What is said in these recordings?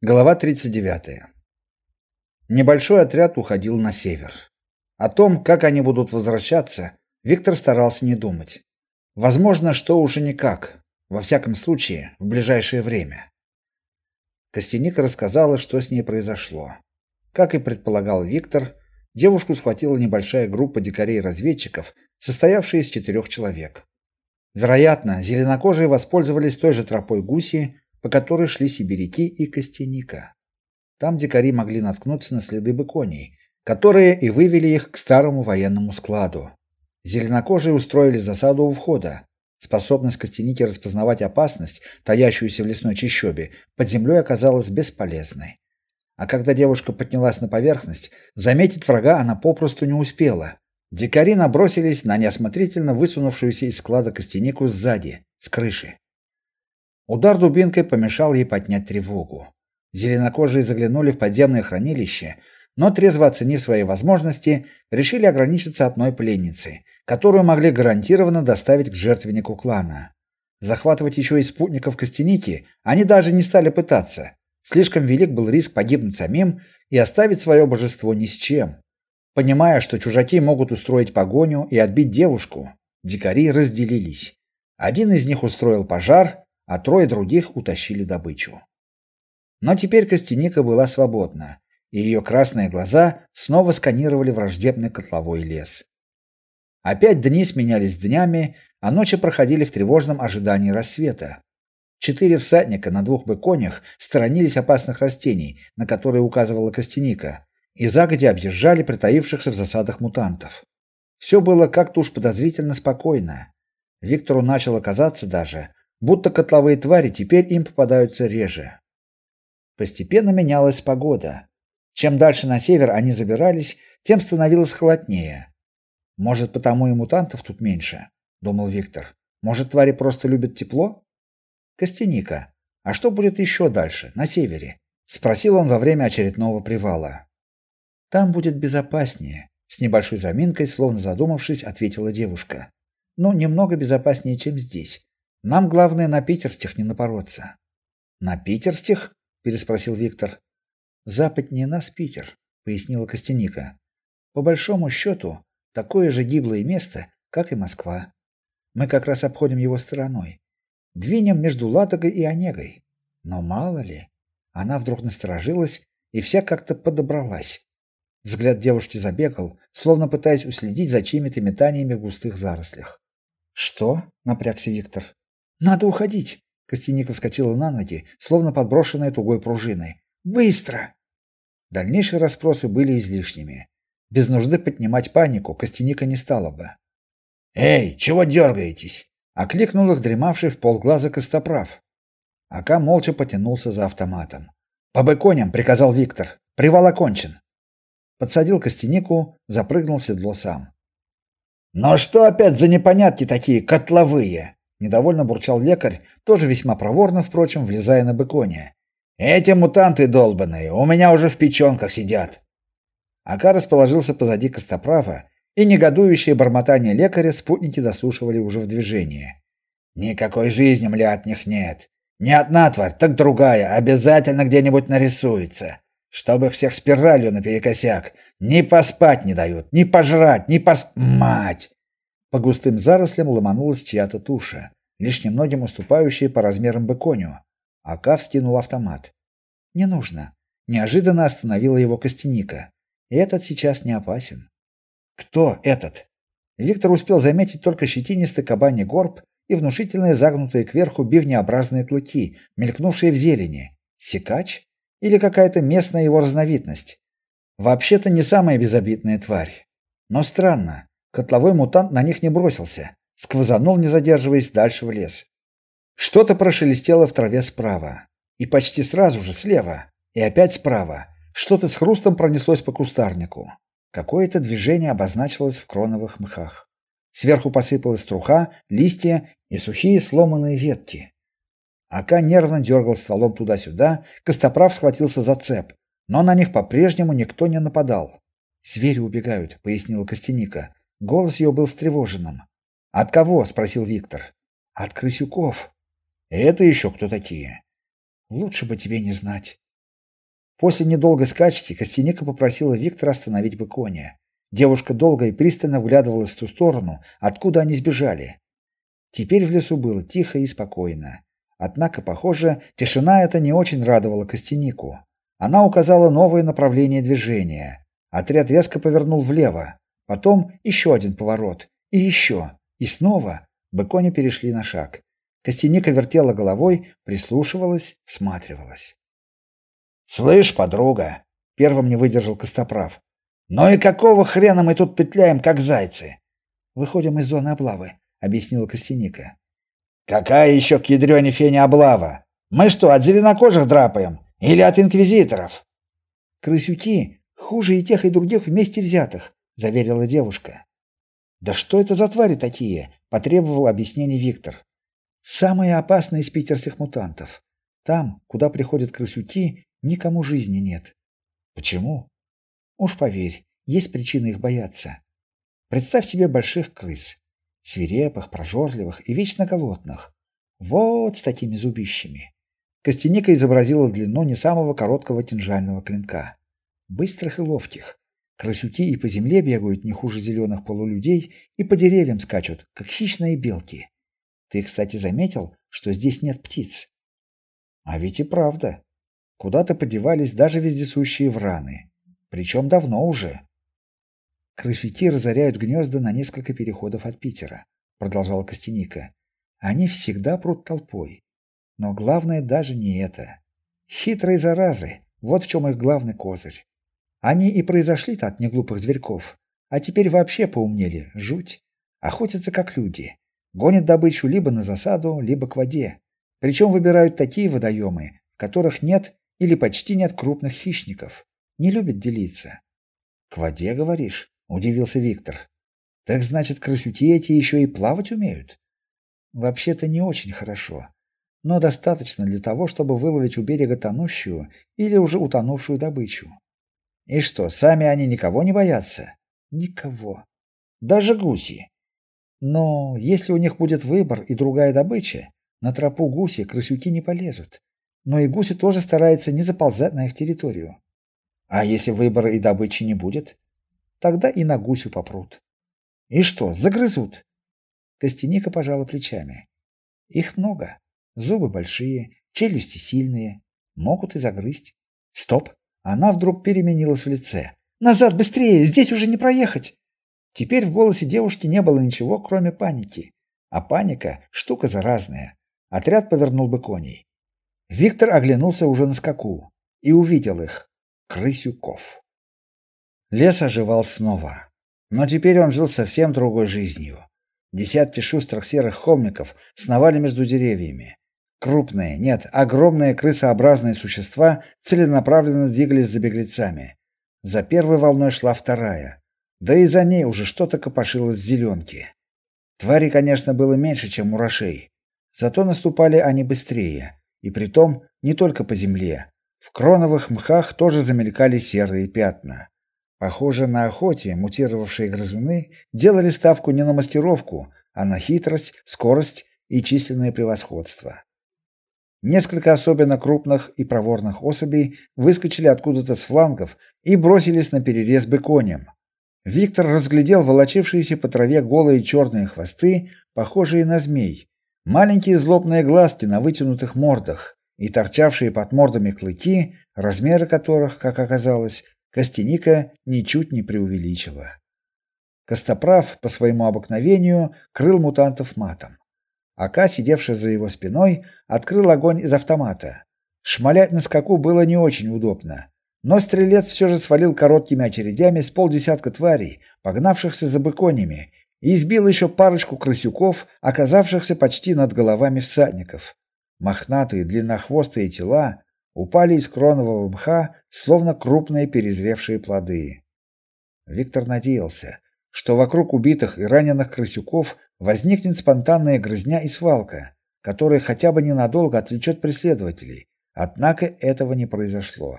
Глава 39. Небольшой отряд уходил на север. О том, как они будут возвращаться, Виктор старался не думать. Возможно, что уже никак. Во всяком случае, в ближайшее время. Костяника рассказала, что с ней произошло. Как и предполагал Виктор, девушку схватила небольшая группа дикарей-разведчиков, состоявшая из четырех человек. Вероятно, зеленокожие воспользовались той же тропой гуси, по которой шли сибиряки и костяника. Там дикари могли наткнуться на следы быконей, которые и вывели их к старому военному складу. Зеленокожие устроили засаду у входа. Способность костяники распознавать опасность, таящуюся в лесной чащобе, под землей оказалась бесполезной. А когда девушка поднялась на поверхность, заметить врага она попросту не успела. Дикари набросились на неосмотрительно высунувшуюся из склада костянику сзади, с крыши. Удар дубинкой помешал ей поднять тревогу. Зеленокожие заглянули в подземное хранилище, но трезво оценив свои возможности, решили ограничиться одной пленницей, которую могли гарантированно доставить к жертвеннику клана. Захватывать еще и спутников Костяники они даже не стали пытаться. Слишком велик был риск погибнуть самим и оставить свое божество ни с чем. Понимая, что чужаки могут устроить погоню и отбить девушку, дикари разделились. Один из них устроил пожар, а трое других утащили добычу. Но теперь Костяника была свободна, и ее красные глаза снова сканировали враждебный котловой лес. Опять дни сменялись днями, а ночи проходили в тревожном ожидании рассвета. Четыре всадника на двух быконях сторонились опасных растений, на которые указывала Костяника, и загодя объезжали притаившихся в засадах мутантов. Все было как-то уж подозрительно спокойно. Виктору начало казаться даже, будто котловые твари теперь им попадаются реже. Постепенно менялась погода. Чем дальше на север они забирались, тем становилось холоднее. Может, потому и мутантов тут меньше, думал Виктор. Может, твари просто любят тепло? Костяника. А что будет еще дальше, на севере? спросил он во время очередного привала. Там будет безопаснее, с небольшой заминкой, словно задумавшись, ответила девушка. Но «Ну, немного безопаснее, чем здесь. Нам главное на питерских не напороться. На питерских? переспросил Виктор. Западнее нас Питер, пояснила Костяника. По большому счету, такое же гиблое место, как и Москва. Мы как раз обходим его стороной. Двинем между Ладогой и Онегой. Но мало ли, она вдруг насторожилась и вся как-то подобралась. Взгляд девушки забегал, словно пытаясь уследить за чьими-то метаниями в густых зарослях. "Что?" напрягся Виктор. Надо уходить. Костяников вскочила на ноги, словно подброшенная тугой пружиной. Быстро. Дальнейшие расспросы были излишними. Без нужды поднимать панику Костяника не стала бы. Эй, чего дергаетесь? окликнул их дремавший в полглаза Костоправ. Ака молча потянулся за автоматом. По быконям приказал Виктор. Привал окончен. Подсадил Костянику, запрыгнул в седло сам. "Но что опять за непонятки такие котловые?" Недовольно бурчал лекарь, тоже весьма проворно, впрочем, влезая на быконе. Эти мутанты долбаные, у меня уже в печёнках сидят. Ака расположился позади Костоправа, и негодующее бормотание лекаря спутники дослушивали уже в движении. Никакой жизни, мля, от них нет. Не одна тварь, так другая, обязательно где-нибудь нарисуется. Чтобы всех спиралью наперекосяк. Ни поспать не дают, ни пожрать, ни пос... Мать! По густым зарослям ломанулась чья-то туша, лишь немногим уступающая по размерам быконю. Ака вскинул автомат. Не нужно. Неожиданно остановила его Костяника. Этот сейчас не опасен. Кто этот? Виктор успел заметить только щетинистый кабаний горб и внушительные загнутые кверху бивнеобразные клыки, мелькнувшие в зелени. Сикач или какая-то местная его разновидность? Вообще-то не самая безобидная тварь. Но странно. Котловой мутант на них не бросился, сквозанул, не задерживаясь, дальше в лес. Что-то прошелестело в траве справа, и почти сразу же слева, и опять справа. Что-то с хрустом пронеслось по кустарнику. Какое-то движение обозначилось в кроновых мхах. Сверху посыпалась труха, листья и сухие сломанные ветки. Ака нервно дергал стволом туда-сюда, Костоправ схватился за цеп, но на них по-прежнему никто не нападал. «Звери убегают», — пояснила Костяника. Голос ее был встревоженным. "От кого?" спросил Виктор. "От крысюков. Это еще кто такие?" "Лучше бы тебе не знать". После недолгой скачки Костяника попросила Виктора остановить бы коня. Девушка долго и пристально вглядывалась в ту сторону, откуда они сбежали. Теперь в лесу было тихо и спокойно. Однако, похоже, тишина эта не очень радовала Костянику. Она указала новое направление движения. Отряд резко повернул влево, потом еще один поворот, и еще, и снова. Быкони перешли на шаг. Костяника вертела головой, прислушивалась, всматривалась. «Слышь, подруга!» — первым не выдержал Костоправ. «Ну и какого хрена мы тут петляем, как зайцы?» «Выходим из зоны облавы», — объяснила Костяника. «Какая еще к ядрене фене облава? Мы что, от зеленокожих драпаем? Или от инквизиторов?» «Крысюки хуже и тех, и других вместе взятых», — заверила девушка. «Да что это за твари такие?» — потребовал объяснений Виктор. «Самые опасные из питерских мутантов. Там, куда приходят крысюки, никому жизни нет». «Почему?» «Уж поверь, есть причины их бояться. Представь себе больших крыс, свирепых, прожорливых и вечно голодных. Вот с такими зубищами. Костяника изобразила длину не самого короткого кинжального клинка. Быстрых и ловких. Крысюки и по земле бегают не хуже зеленых полулюдей, и по деревьям скачут, как хищные белки. Ты, кстати, заметил, что здесь нет птиц? А ведь и правда. Куда-то подевались даже вездесущие враны. Причем давно уже. Крысюки разоряют гнезда на несколько переходов от Питера, продолжала Костяника. Они всегда прут толпой. Но главное даже не это. Хитрые заразы вот в чем их главный козырь. Они и произошли-то от неглупых зверьков, а теперь вообще поумнели, жуть. Охотятся как люди. Гонят добычу либо на засаду, либо к воде. Причем выбирают такие водоемы, в которых нет или почти нет крупных хищников. Не любят делиться. К воде, говоришь? удивился Виктор. Так значит, крысюки эти еще и плавать умеют? Вообще-то не очень хорошо, но достаточно для того, чтобы выловить у берега тонущую или уже утонувшую добычу. И что, сами они никого не боятся? Никого. Даже гуси. Но если у них будет выбор и другая добыча, на тропу гуси крысюки не полезут. Но и гуси тоже стараются не заползать на их территорию. А если выбора и добычи не будет, Тогда и на гусю попрут. И что, загрызут? Костяника пожала плечами. Их много. Зубы большие, челюсти сильные, могут и загрызть. Стоп! Она вдруг переменилась в лице. Назад быстрее, здесь уже не проехать. Теперь в голосе девушки не было ничего, кроме паники. А паника штука заразная. Отряд повернул бы коней. Виктор оглянулся уже на скаку и увидел их крысюков. Лес оживал снова. Но теперь он жил совсем другой жизнью. Десятки шустрых серых холмиков сновали между деревьями. Крупные, нет, огромные крысообразные существа целенаправленно двигались за беглецами. За первой волной шла вторая. Да и за ней уже что-то копошилось в зеленке. Твари, конечно, было меньше, чем мурашей. Зато наступали они быстрее, и притом не только по земле. В кроновых мхах тоже замелькали серые пятна. Похоже, на охоте мутировавшие грызуны делали ставку не на маскировку, а на хитрость, скорость и численное превосходство. Несколько особенно крупных и проворных особей выскочили откуда-то с флангов и бросились на перерез быконям. Виктор разглядел волочившиеся по траве голые черные хвосты, похожие на змей, маленькие злобные глазки на вытянутых мордах и торчавшие под мордами клыки, размеры которых, как оказалось, Костяника ничуть не преувеличила. Костоправ по своему обыкновению крыл мутантов матом. Ака, сидевший за его спиной, открыл огонь из автомата. Шмалять на скаку было не очень удобно, но стрелец все же свалил короткими очередями с полдесятка тварей, погнавшихся за быконями, и избил еще парочку крысюков, оказавшихся почти над головами всадников. Мохнатые длиннохвостые тела упали из кронового мха, словно крупные перезревшие плоды. Виктор надеялся, что вокруг убитых и раненых крысюков возникнет спонтанная грызня и свалка, которая хотя бы ненадолго отвлечет преследователей. Однако этого не произошло.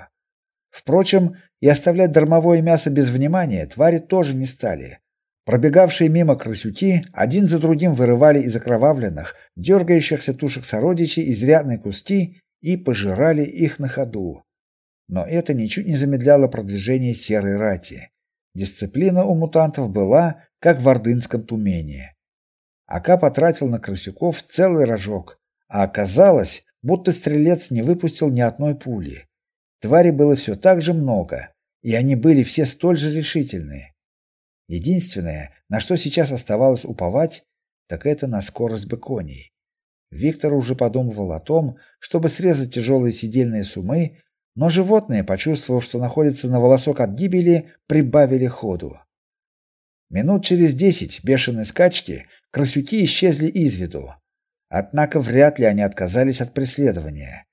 Впрочем, и оставлять дармовое мясо без внимания твари тоже не стали. Пробегавшие мимо крысюки один за другим вырывали из окровавленных, дергающихся тушек сородичей изрядные куски и пожирали их на ходу. но это ничуть не замедляло продвижение серой рати. Дисциплина у мутантов была, как в ордынском тумении. Ака потратил на крысюков целый рожок, а оказалось, будто стрелец не выпустил ни одной пули. Тварей было все так же много, и они были все столь же решительные. Единственное, на что сейчас оставалось уповать, так это на скорость быконей. Виктор уже подумывал о том, чтобы срезать тяжелые сидельные сумы, но животные, почувствовав, что находятся на волосок от гибели, прибавили ходу. Минут через десять бешеной скачки крысюки исчезли из виду. Однако вряд ли они отказались от преследования.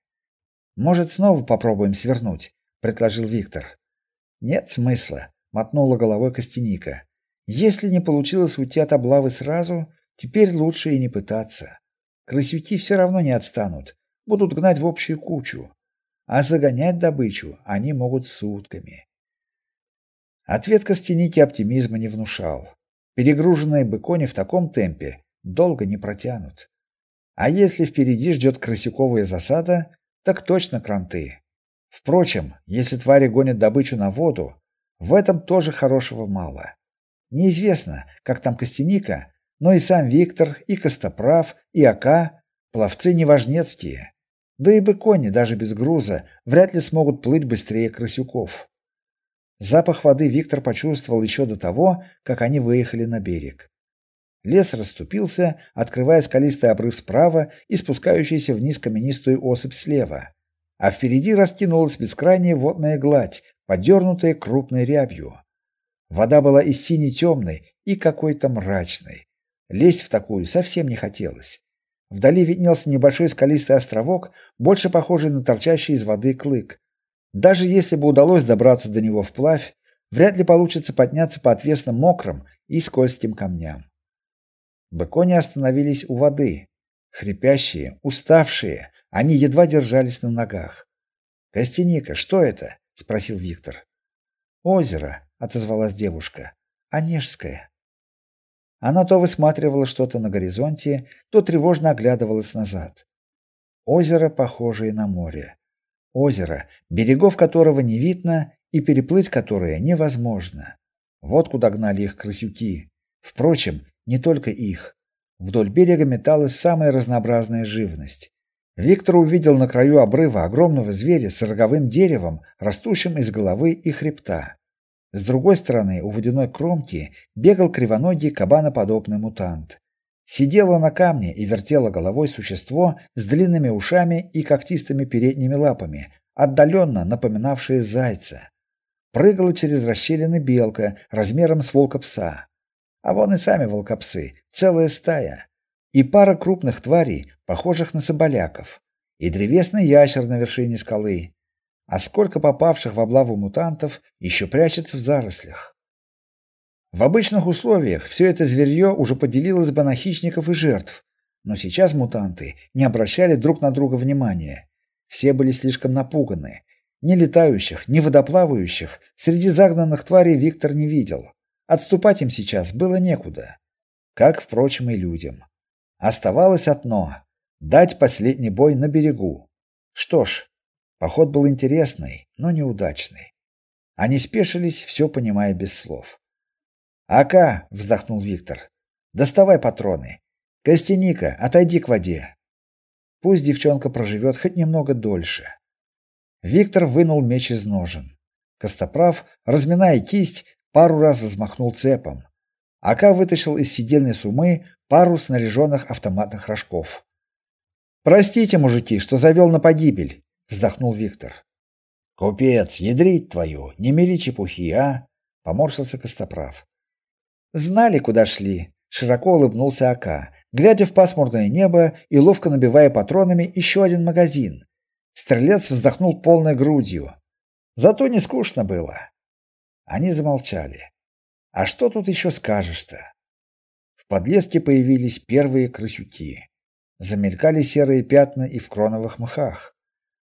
Может, снова попробуем свернуть, предложил Виктор. Нет смысла, мотнула головой Костяника. Если не получилось уйти от облавы сразу, теперь лучше и не пытаться. Крысюки все равно не отстанут, будут гнать в общую кучу, а загонять добычу они могут сутками. Ответ Костяники оптимизма не внушал. Перегруженные быкони в таком темпе долго не протянут. А если впереди ждет крысюковая засада, так точно кранты. Впрочем, если твари гонят добычу на воду, в этом тоже хорошего мало. Неизвестно, как там Костяника, но и сам Виктор, и Костоправ, и Ака пловцы неважнецкие. Да и быкони даже без груза вряд ли смогут плыть быстрее крысюков. Запах воды Виктор почувствовал еще до того, как они выехали на берег. Лес расступился, открывая скалистый обрыв справа и спускающийся вниз каменистую осыпь слева, а впереди раскинулась бескрайняя водная гладь, подернутая крупной рябью. Вода была и сине-темной, и какой-то мрачной. Лезть в такую совсем не хотелось. Вдали виднелся небольшой скалистый островок, больше похожий на торчащий из воды клык. Даже если бы удалось добраться до него вплавь, вряд ли получится подняться по отвесным мокрым и скользким камням. Быкони остановились у воды. Хрипящие, уставшие, они едва держались на ногах. "Костяника, что это?" спросил Виктор. "Озеро", отозвалась девушка. "Онежское". Она то высматривала что-то на горизонте, то тревожно оглядывалась назад. Озеро, похожее на море. Озеро, берегов которого не видно и переплыть которое невозможно. Вот куда гнали их крысюки. Впрочем, не только их. Вдоль берега металась самая разнообразная живность. Виктор увидел на краю обрыва огромного зверя с роговым деревом, растущим из головы и хребта. С другой стороны, у водяной кромки бегал кривоногий кабаноподобный мутант. Сидело на камне и вертело головой существо с длинными ушами и когтистыми передними лапами, отдаленно напоминавшее зайца. Прыгала через расщелины белка размером с волка пса. А вон и сами волкопсы, целая стая. И пара крупных тварей, похожих на соболяков. И древесный ящер на вершине скалы а сколько попавших в облаву мутантов еще прячется в зарослях. В обычных условиях все это зверье уже поделилось бы на хищников и жертв, но сейчас мутанты не обращали друг на друга внимания. Все были слишком напуганы. Ни летающих, ни водоплавающих среди загнанных тварей Виктор не видел. Отступать им сейчас было некуда, как впрочем и людям. Оставалось одно дать последний бой на берегу. Что ж, Поход был интересный, но неудачный. Они спешились, все понимая без слов. "Ака", вздохнул Виктор. "Доставай патроны. Костяника, отойди к воде. Пусть девчонка проживет хоть немного дольше". Виктор вынул меч из ножен. Костоправ, разминая кисть, пару раз взмахнул цепом. Ака вытащил из сидельной сумы пару снаряженных автоматных рожков. Простите, мужики, что завел на погибель вздохнул Виктор. Купец, ядрить твою, не мели чепухи, а? поморщился Костоправ. Знали, куда шли, широко улыбнулся Ака, глядя в пасмурное небо и ловко набивая патронами еще один магазин. Стрелец вздохнул полной грудью. Зато не скучно было. Они замолчали. А что тут еще скажешь-то? В подлеске появились первые крысюки. Замелькали серые пятна и в кроновых мхах.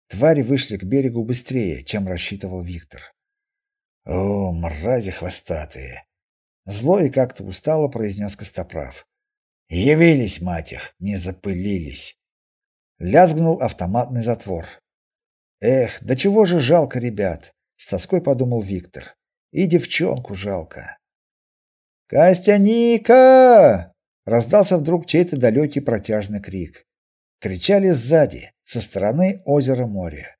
Твари вышли к берегу быстрее, чем рассчитывал Виктор. О, мрази хвостатые, зло и как-то устало произнес Костоправ. Явились, мать их, не запылились. Лязгнул автоматный затвор. Эх, да чего же жалко ребят, с тоской подумал Виктор. И девчонку жалко. Костяника! Раздался вдруг чей-то далекий протяжный крик. Кричали сзади, со стороны озера моря.